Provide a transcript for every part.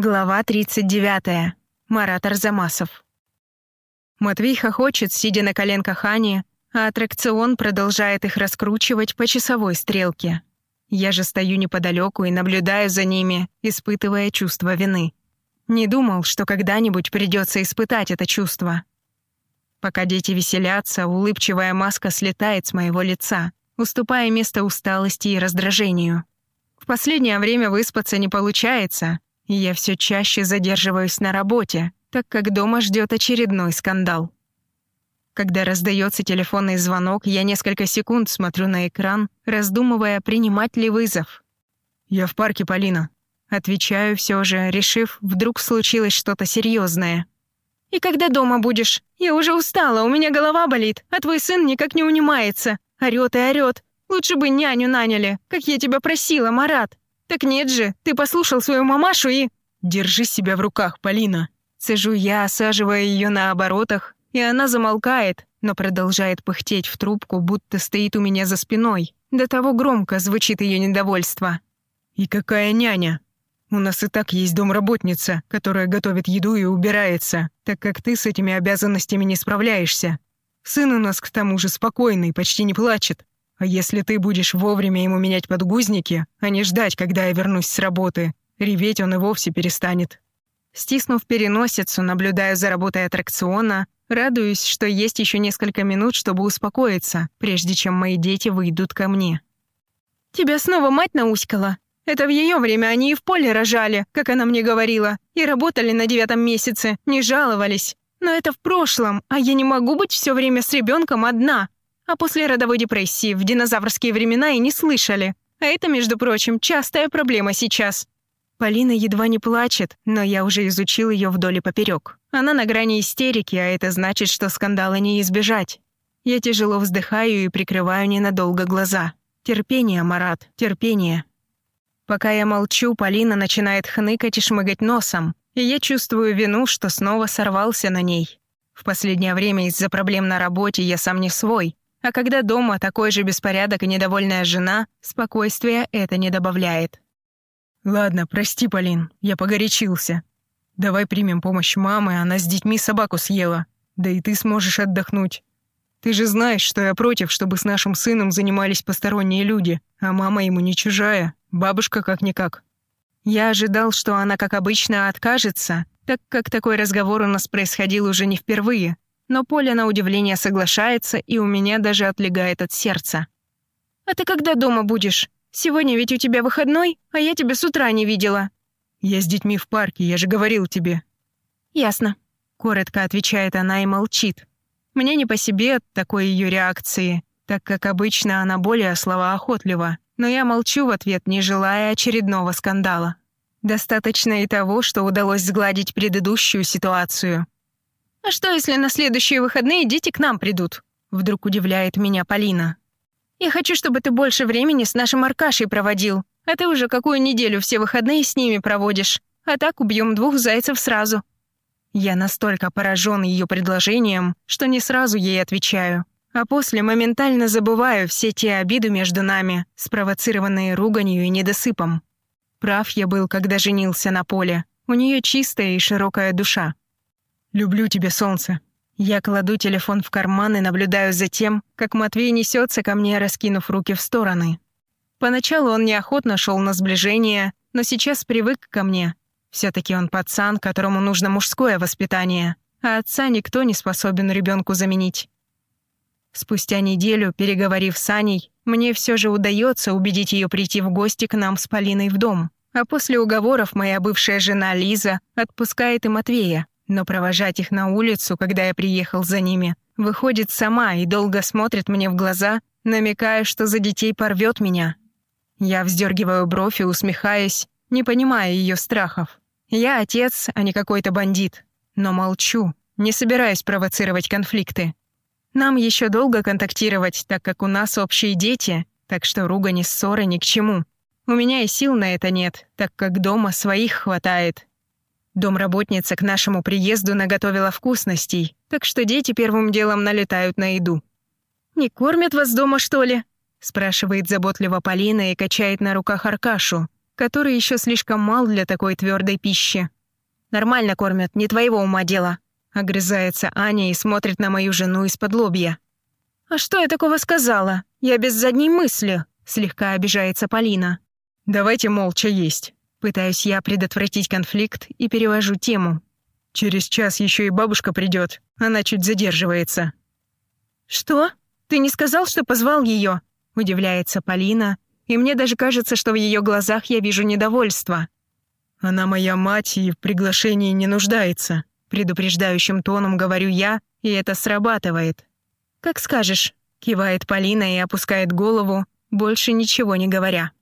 Глава 39. Марат Арзамасов. Матвей хохочет, сидя на коленках Ани, а аттракцион продолжает их раскручивать по часовой стрелке. Я же стою неподалеку и наблюдаю за ними, испытывая чувство вины. Не думал, что когда-нибудь придется испытать это чувство. Пока дети веселятся, улыбчивая маска слетает с моего лица, уступая место усталости и раздражению. В последнее время выспаться не получается, я все чаще задерживаюсь на работе, так как дома ждет очередной скандал. Когда раздается телефонный звонок, я несколько секунд смотрю на экран, раздумывая, принимать ли вызов. «Я в парке, Полина», — отвечаю все же, решив, вдруг случилось что-то серьезное. «И когда дома будешь? Я уже устала, у меня голова болит, а твой сын никак не унимается. Орёт и орёт. Лучше бы няню наняли, как я тебя просила, Марат». «Так нет же, ты послушал свою мамашу и...» «Держи себя в руках, Полина!» Сижу я, осаживая ее на оборотах, и она замолкает, но продолжает пыхтеть в трубку, будто стоит у меня за спиной. До того громко звучит ее недовольство. «И какая няня? У нас и так есть домработница, которая готовит еду и убирается, так как ты с этими обязанностями не справляешься. Сын у нас к тому же спокойный, почти не плачет. А если ты будешь вовремя ему менять подгузники, а не ждать, когда я вернусь с работы, реветь он и вовсе перестанет. Стиснув переносицу, наблюдаю за работой аттракциона, радуюсь, что есть еще несколько минут, чтобы успокоиться, прежде чем мои дети выйдут ко мне. «Тебя снова мать науськала? Это в ее время они и в поле рожали, как она мне говорила, и работали на девятом месяце, не жаловались. Но это в прошлом, а я не могу быть все время с ребенком одна. А после родовой депрессии в динозаврские времена и не слышали. А это, между прочим, частая проблема сейчас. Полина едва не плачет, но я уже изучил ее вдоль и поперек. Она на грани истерики, а это значит, что скандала не избежать. Я тяжело вздыхаю и прикрываю ненадолго глаза. Терпение, Марат, терпение. Пока я молчу, Полина начинает хныкать и шмыгать носом, и я чувствую вину, что снова сорвался на ней. В последнее время из-за проблем на работе я сам не свой, а когда дома такой же беспорядок и недовольная жена, спокойствия это не добавляет. «Ладно, прости, Полин, я погорячился. Давай примем помощь мамы, она с детьми собаку съела. Да и ты сможешь отдохнуть. Ты же знаешь, что я против, чтобы с нашим сыном занимались посторонние люди, а мама ему не чужая, бабушка как-никак». Я ожидал, что она, как обычно, откажется, так как такой разговор у нас происходил уже не впервые, но Поля на удивление соглашается, и у меня даже отлегает от сердца. «А ты когда дома будешь? Сегодня ведь у тебя выходной, а я тебя с утра не видела». «Я с детьми в парке, я же говорил тебе». «Ясно», — коротко отвечает она и молчит. Мне не по себе от такой ее реакции, так как обычно она более словоохотлива, но я молчу в ответ, не желая очередного скандала. Достаточно и того, что удалось сгладить предыдущую ситуацию — «А что, если на следующие выходные дети к нам придут?» Вдруг удивляет меня Полина. «Я хочу, чтобы ты больше времени с нашим Аркашей проводил, а ты уже какую неделю все выходные с ними проводишь. А так убьем двух зайцев сразу». Я настолько поражен ее предложением, что не сразу ей отвечаю, а после моментально забываю все те обиды между нами, спровоцированные руганью и недосыпом. Прав я был, когда женился на Поле. У нее чистая и широкая душа. «Люблю тебя, солнце». Я кладу телефон в карман и наблюдаю за тем, как Матвей несется ко мне, раскинув руки в стороны. Поначалу он неохотно шел на сближение, но сейчас привык ко мне. все таки он пацан, которому нужно мужское воспитание, а отца никто не способен ребенку заменить. Спустя неделю, переговорив с Аней, мне все же удается убедить ее прийти в гости к нам с Полиной в дом. А после уговоров моя бывшая жена Лиза отпускает и Матвея, но провожать их на улицу, когда я приехал за ними, выходит сама и долго смотрит мне в глаза, намекая, что за детей порвет меня. Я вздергиваю бровь и усмехаюсь, не понимая ее страхов. Я отец, а не какой-то бандит. Но молчу, не собираюсь провоцировать конфликты. Нам еще долго контактировать, так как у нас общие дети, так что ругань и ссоры ни к чему. У меня и сил на это нет, так как дома своих хватает. Домработница к нашему приезду наготовила вкусностей, так что дети первым делом налетают на еду. «Не кормят вас дома, что ли?» — спрашивает заботливо Полина и качает на руках Аркашу, который еще слишком мал для такой твердой пищи. «Нормально кормят, не твоего ума дело», — огрызается Аня и смотрит на мою жену из-под лобья. «А что я такого сказала? Я без задней мысли», — слегка обижается Полина. «Давайте молча есть». Пытаюсь я предотвратить конфликт и перевожу тему. «Через час еще и бабушка придет. Она чуть задерживается». «Что? Ты не сказал, что позвал ее? Удивляется Полина, и мне даже кажется, что в ее глазах я вижу недовольство. «Она моя мать и в приглашении не нуждается», предупреждающим тоном говорю я, и это срабатывает. «Как скажешь», — кивает Полина и опускает голову, больше ничего не говоря.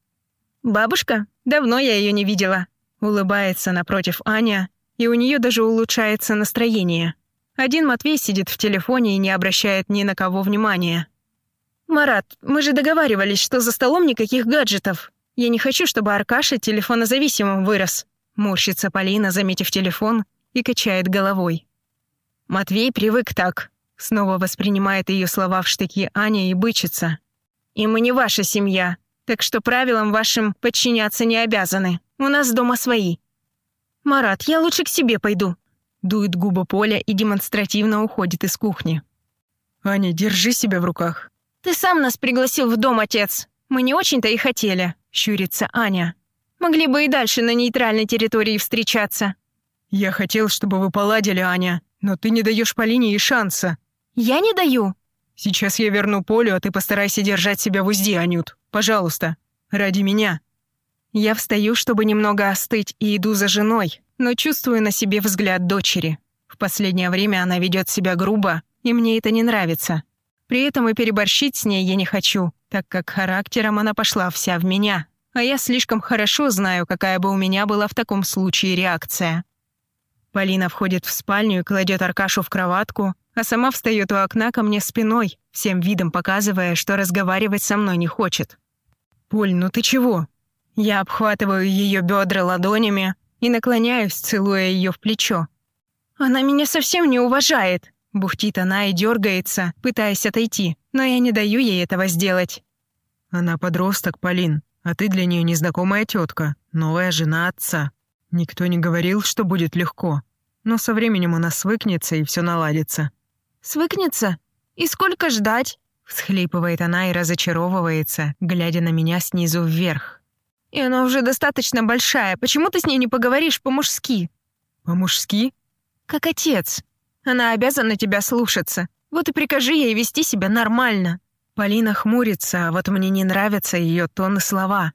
«Бабушка? Давно я ее не видела», — улыбается напротив Аня, и у нее даже улучшается настроение. Один Матвей сидит в телефоне и не обращает ни на кого внимания. «Марат, мы же договаривались, что за столом никаких гаджетов. Я не хочу, чтобы Аркаша телефонозависимым вырос», — морщится Полина, заметив телефон, и качает головой. Матвей привык так. Снова воспринимает ее слова в штыки Аня и бычится. «И мы не ваша семья, так что правилам вашим подчиняться не обязаны. У нас дома свои». «Марат, я лучше к себе пойду», — дует губа Поля и демонстративно уходит из кухни. «Аня, держи себя в руках», «Ты сам нас пригласил в дом, отец. Мы не очень-то и хотели», — щурится Аня. «Могли бы и дальше на нейтральной территории встречаться». «Я хотел, чтобы вы поладили, Аня, но ты не даешь Полине и шанса». «Я не даю?» «Сейчас я верну Полю, а ты постарайся держать себя в узде, Анют. Пожалуйста. Ради меня». Я встаю, чтобы немного остыть, и иду за женой, но чувствую на себе взгляд дочери. В последнее время она ведет себя грубо, и мне это не нравится. При этом и переборщить с ней я не хочу, так как характером она пошла вся в меня. А я слишком хорошо знаю, какая бы у меня была в таком случае реакция. Полина входит в спальню и кладет Аркашу в кроватку, а сама встает у окна ко мне спиной, всем видом показывая, что разговаривать со мной не хочет. «Поль, ну ты чего?» Я обхватываю ее бедра ладонями и наклоняюсь, целуя ее в плечо. «Она меня совсем не уважает», Бухтит она и дергается, пытаясь отойти, но я не даю ей этого сделать. Она подросток, Полин, а ты для нее незнакомая тетка, новая жена отца. Никто не говорил, что будет легко. Но со временем она свыкнется и все наладится. Свыкнется? И сколько ждать? Всхлипывает она и разочаровывается, глядя на меня снизу вверх. И она уже достаточно большая. Почему ты с ней не поговоришь по-мужски? По-мужски? Как отец. Она обязана тебя слушаться. Вот и прикажи ей вести себя нормально». Полина хмурится, а вот мне не нравятся ее тон и слова.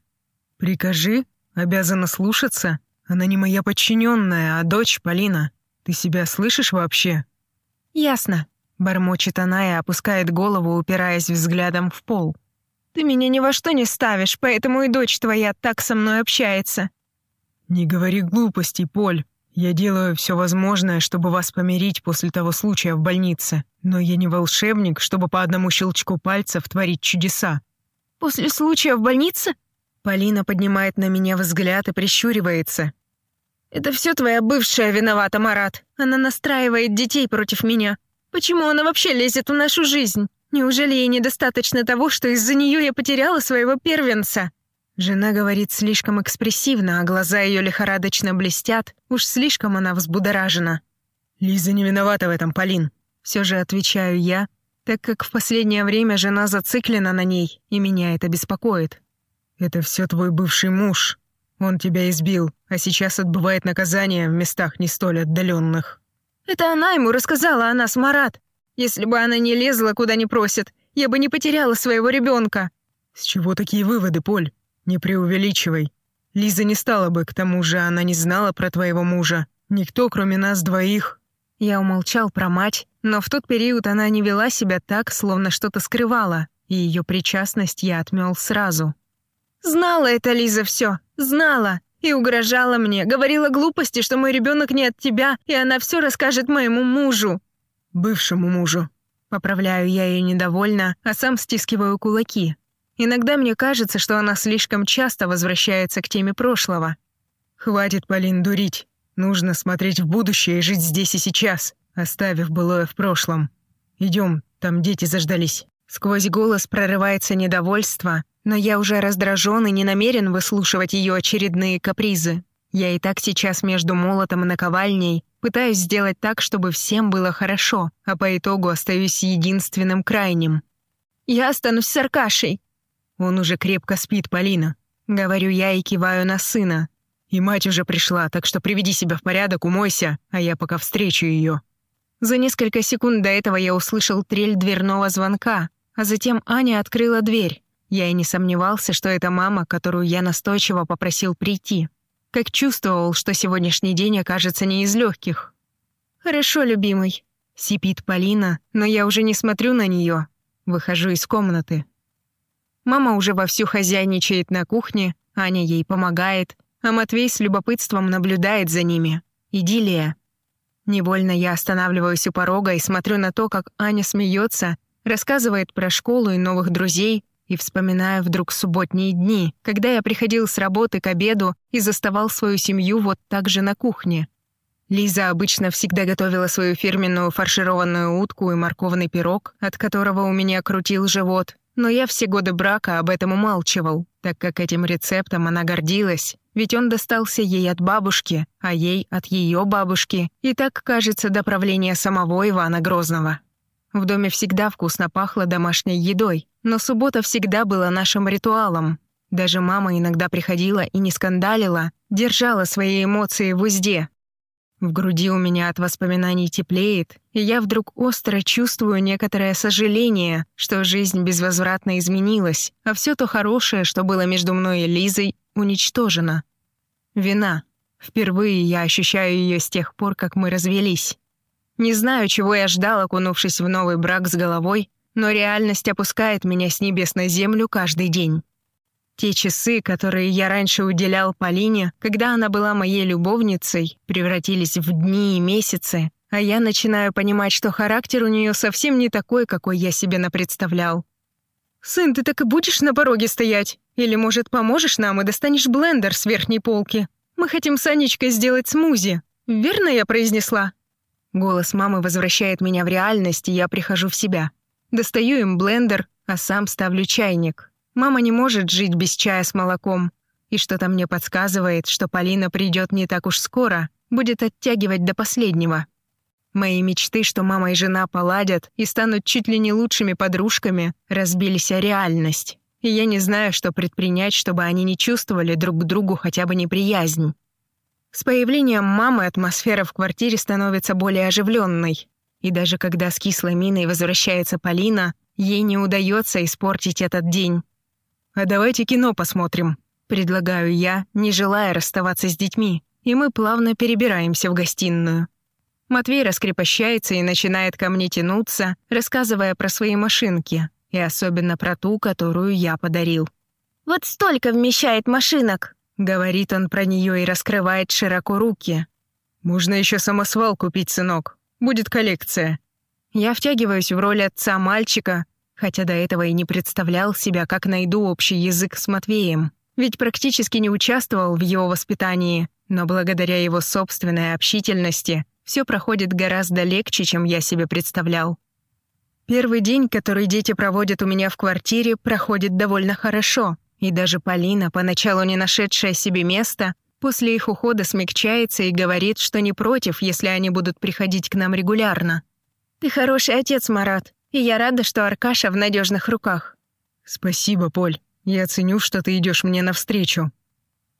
«Прикажи? Обязана слушаться? Она не моя подчиненная, а дочь Полина. Ты себя слышишь вообще?» «Ясно», — бормочет она и опускает голову, упираясь взглядом в пол. «Ты меня ни во что не ставишь, поэтому и дочь твоя так со мной общается». «Не говори глупостей, Поль. Я делаю все возможное, чтобы вас помирить после того случая в больнице, но я не волшебник, чтобы по одному щелчку пальцев творить чудеса». «После случая в больнице?» Полина поднимает на меня взгляд и прищуривается. «Это все твоя бывшая виновата, Марат. Она настраивает детей против меня. Почему она вообще лезет в нашу жизнь? Неужели ей недостаточно того, что из-за нее я потеряла своего первенца?» Жена говорит слишком экспрессивно, а глаза ее лихорадочно блестят. Уж слишком она взбудоражена. «Лиза не виновата в этом, Полин», — все же отвечаю я, так как в последнее время жена зациклена на ней, и меня это беспокоит. «Это все твой бывший муж. Он тебя избил, а сейчас отбывает наказание в местах не столь отдаленных. «Это она ему рассказала о нас, Марат. Если бы она не лезла, куда не просит, я бы не потеряла своего ребенка. «С чего такие выводы, Поль? «Не преувеличивай. Лиза не стала бы, к тому же она не знала про твоего мужа. Никто, кроме нас двоих». Я умолчал про мать, но в тот период она не вела себя так, словно что-то скрывала, и ее причастность я отмел сразу. «Знала это, Лиза, все, знала!» И угрожала мне, говорила глупости, что мой ребенок не от тебя, и она все расскажет моему мужу. Бывшему мужу. Поправляю я ее недовольно, а сам стискиваю кулаки. Иногда мне кажется, что она слишком часто возвращается к теме прошлого. Хватит, Полин, дурить. Нужно смотреть в будущее и жить здесь и сейчас, оставив былое в прошлом. Идем, там дети заждались. Сквозь голос прорывается недовольство, Но я уже раздражен и не намерен выслушивать ее очередные капризы. Я и так сейчас между молотом и наковальней пытаюсь сделать так, чтобы всем было хорошо, а по итогу остаюсь единственным крайним. «Я останусь с Аркашей». «Он уже крепко спит, Полина», — говорю я и киваю на сына. «И мать уже пришла, так что приведи себя в порядок, умойся, а я пока встречу ее». За несколько секунд до этого я услышал трель дверного звонка, а затем Аня открыла дверь. Я и не сомневался, что это мама, которую я настойчиво попросил прийти. Как чувствовал, что сегодняшний день окажется не из легких. «Хорошо, любимый», — сипит Полина, но я уже не смотрю на нее. Выхожу из комнаты. Мама уже вовсю хозяйничает на кухне, Аня ей помогает, а Матвей с любопытством наблюдает за ними. Идиллия. Невольно я останавливаюсь у порога и смотрю на то, как Аня смеется, рассказывает про школу и новых друзей, и вспоминаю вдруг субботние дни, когда я приходил с работы к обеду и заставал свою семью вот так же на кухне. Лиза обычно всегда готовила свою фирменную фаршированную утку и морковный пирог, от которого у меня крутил живот, но я все годы брака об этом умалчивал, так как этим рецептом она гордилась, ведь он достался ей от бабушки, а ей от ее бабушки, и так, кажется, до правления самого Ивана Грозного. В доме всегда вкусно пахло домашней едой, но суббота всегда была нашим ритуалом. Даже мама иногда приходила и не скандалила, держала свои эмоции в узде. В груди у меня от воспоминаний теплеет, и я вдруг остро чувствую некоторое сожаление, что жизнь безвозвратно изменилась, а все то хорошее, что было между мной и Лизой, уничтожено. Вина. Впервые я ощущаю ее с тех пор, как мы развелись. Не знаю, чего я ждал, окунувшись в новый брак с головой, но реальность опускает меня с небес на землю каждый день. Те часы, которые я раньше уделял Полине, когда она была моей любовницей, превратились в дни и месяцы, а я начинаю понимать, что характер у нее совсем не такой, какой я себе напредставлял. «Сын, ты так и будешь на пороге стоять? Или, может, поможешь нам и достанешь блендер с верхней полки? Мы хотим с Анечкой сделать смузи. Верно я произнесла?» Голос мамы возвращает меня в реальность, и я прихожу в себя. Достаю им блендер, а сам ставлю чайник. Мама не может жить без чая с молоком. И что-то мне подсказывает, что Полина придет не так уж скоро, будет оттягивать до последнего. Мои мечты, что мама и жена поладят и станут чуть ли не лучшими подружками, разбились о реальность. И я не знаю, что предпринять, чтобы они не чувствовали друг к другу хотя бы неприязнь. С появлением мамы атмосфера в квартире становится более оживленной. И даже когда с кислой миной возвращается Полина, ей не удается испортить этот день. «А давайте кино посмотрим», — предлагаю я, не желая расставаться с детьми, и мы плавно перебираемся в гостиную. Матвей раскрепощается и начинает ко мне тянуться, рассказывая про свои машинки, и особенно про ту, которую я подарил. «Вот столько вмещает машинок!» Говорит он про нее и раскрывает широко руки. «Можно еще самосвал купить, сынок. Будет коллекция». Я втягиваюсь в роль отца мальчика, хотя до этого и не представлял себя, как найду общий язык с Матвеем. Ведь практически не участвовал в его воспитании, но благодаря его собственной общительности все проходит гораздо легче, чем я себе представлял. Первый день, который дети проводят у меня в квартире, проходит довольно хорошо. И даже Полина, поначалу не нашедшая себе места, после их ухода смягчается и говорит, что не против, если они будут приходить к нам регулярно. «Ты хороший отец, Марат, и я рада, что Аркаша в надежных руках». «Спасибо, Поль. Я ценю, что ты идешь мне навстречу».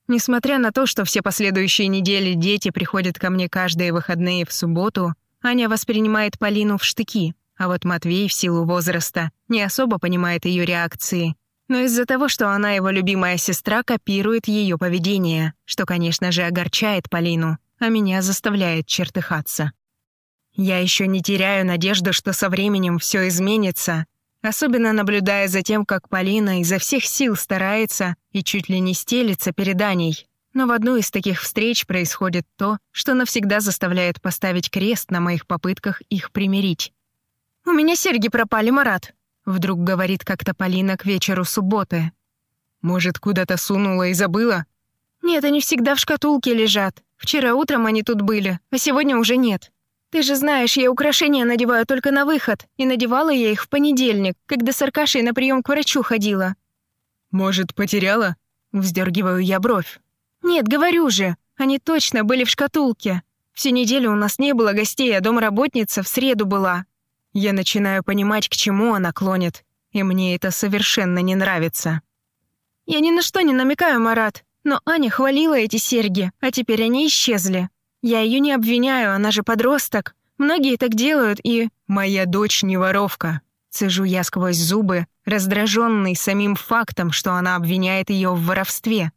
Несмотря на то, что все последующие недели дети приходят ко мне каждые выходные в субботу, Аня воспринимает Полину в штыки, а вот Матвей в силу возраста не особо понимает ее реакции но из-за того, что она его любимая сестра, копирует ее поведение, что, конечно же, огорчает Полину, а меня заставляет чертыхаться. Я еще не теряю надежду, что со временем все изменится, особенно наблюдая за тем, как Полина изо всех сил старается и чуть ли не стелится перед Аней. Но в одну из таких встреч происходит то, что навсегда заставляет поставить крест на моих попытках их примирить. «У меня серьги пропали, Марат», Вдруг говорит как-то Полина к вечеру субботы. «Может, куда-то сунула и забыла?» «Нет, они всегда в шкатулке лежат. Вчера утром они тут были, а сегодня уже нет. Ты же знаешь, я украшения надеваю только на выход, и надевала я их в понедельник, когда с Аркашей на прием к врачу ходила». «Может, потеряла?» Вздергиваю я бровь. «Нет, говорю же, они точно были в шкатулке. Всю неделю у нас не было гостей, а домработница в среду была. Я начинаю понимать, к чему она клонит, и мне это совершенно не нравится. Я ни на что не намекаю, Марат, но Аня хвалила эти серьги, а теперь они исчезли. Я ее не обвиняю, она же подросток. Многие так делают, и... Моя дочь не воровка. Цежу я сквозь зубы, раздраженный самим фактом, что она обвиняет ее в воровстве.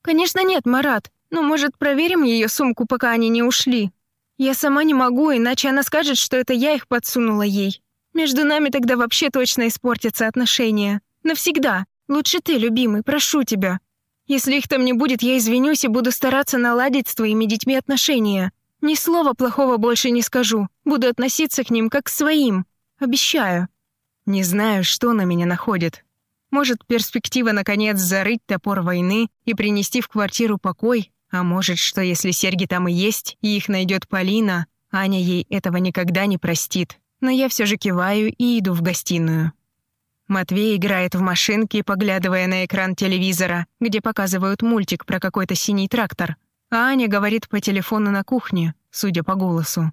«Конечно нет, Марат. Ну, может, проверим ее сумку, пока они не ушли? Я сама не могу, иначе она скажет, что это я их подсунула ей. Между нами тогда вообще точно испортятся отношения. Навсегда. Лучше ты, любимый, прошу тебя. Если их там не будет, я извинюсь и буду стараться наладить с твоими детьми отношения. Ни слова плохого больше не скажу. Буду относиться к ним как к своим. Обещаю. Не знаю, что на меня находит. Может, перспектива, наконец, зарыть топор войны и принести в квартиру покой, а может, что если серьги там и есть, и их найдет Полина, Аня ей этого никогда не простит. Но я все же киваю и иду в гостиную. Матвей играет в машинке, поглядывая на экран телевизора, где показывают мультик про какой-то синий трактор. А Аня говорит по телефону на кухне, судя по голосу.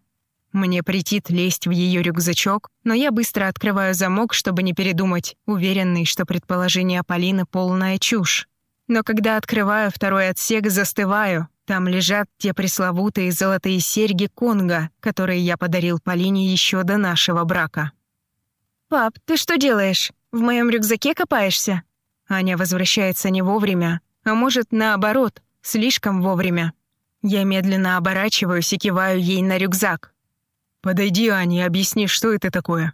Мне претит лезть в ее рюкзачок, но я быстро открываю замок, чтобы не передумать, уверенный, что предположение Полины — полная чушь. Но когда открываю второй отсек, застываю. Там лежат те пресловутые золотые серьги Конга, которые я подарил Полине еще до нашего брака. «Пап, ты что делаешь? В моем рюкзаке копаешься?» Аня возвращается не вовремя, а может, наоборот, слишком вовремя. Я медленно оборачиваюсь и киваю ей на рюкзак. «Подойди, Аня, и объясни, что это такое».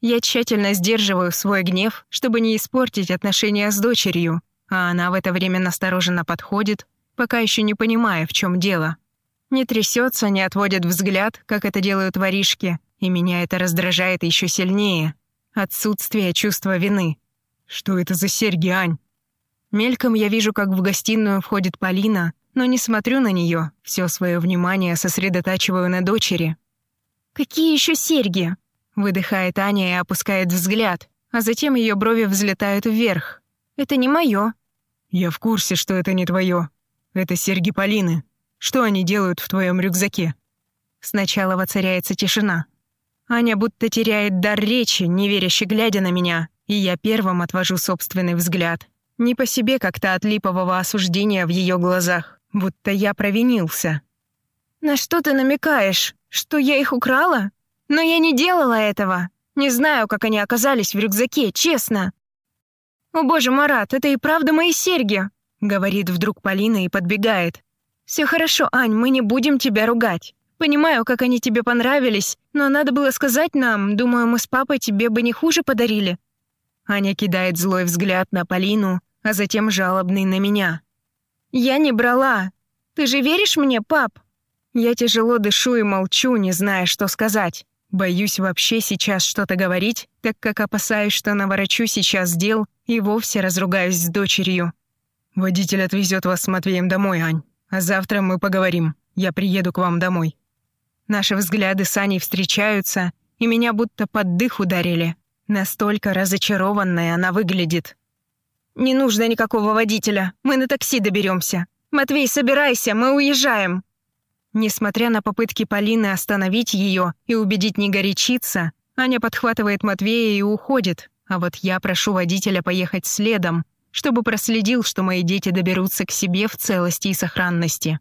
Я тщательно сдерживаю свой гнев, чтобы не испортить отношения с дочерью, а она в это время настороженно подходит, пока еще не понимая, в чем дело. Не трясется, не отводит взгляд, как это делают воришки, и меня это раздражает еще сильнее. Отсутствие чувства вины. «Что это за серьги, Ань?» Мельком я вижу, как в гостиную входит Полина, но не смотрю на нее, все свое внимание сосредотачиваю на дочери. «Какие еще серьги?» — выдыхает Аня и опускает взгляд, а затем ее брови взлетают вверх. «Это не мое. «Я в курсе, что это не твое. Это серьги Полины. Что они делают в твоем рюкзаке?» Сначала воцаряется тишина. Аня будто теряет дар речи, неверяще глядя на меня, и я первым отвожу собственный взгляд. Не по себе как-то от липового осуждения в ее глазах, будто я провинился. «На что ты намекаешь? Что я их украла? Но я не делала этого. Не знаю, как они оказались в рюкзаке, честно. «О боже, Марат, это и правда мои серьги!» — говорит вдруг Полина и подбегает. «Все хорошо, Ань, мы не будем тебя ругать. Понимаю, как они тебе понравились, но надо было сказать нам, думаю, мы с папой тебе бы не хуже подарили». Аня кидает злой взгляд на Полину, а затем жалобный на меня. «Я не брала. Ты же веришь мне, пап?» Я тяжело дышу и молчу, не зная, что сказать. Боюсь вообще сейчас что-то говорить, так как опасаюсь, что наворочу сейчас дел и вовсе разругаюсь с дочерью. «Водитель отвезет вас с Матвеем домой, Ань. А завтра мы поговорим. Я приеду к вам домой». Наши взгляды с Аней встречаются, и меня будто под дых ударили. Настолько разочарованная она выглядит. «Не нужно никакого водителя. Мы на такси доберемся. Матвей, собирайся, мы уезжаем!» Несмотря на попытки Полины остановить ее и убедить не горячиться, Аня подхватывает Матвея и уходит, а вот я прошу водителя поехать следом, чтобы проследил, что мои дети доберутся к себе в целости и сохранности.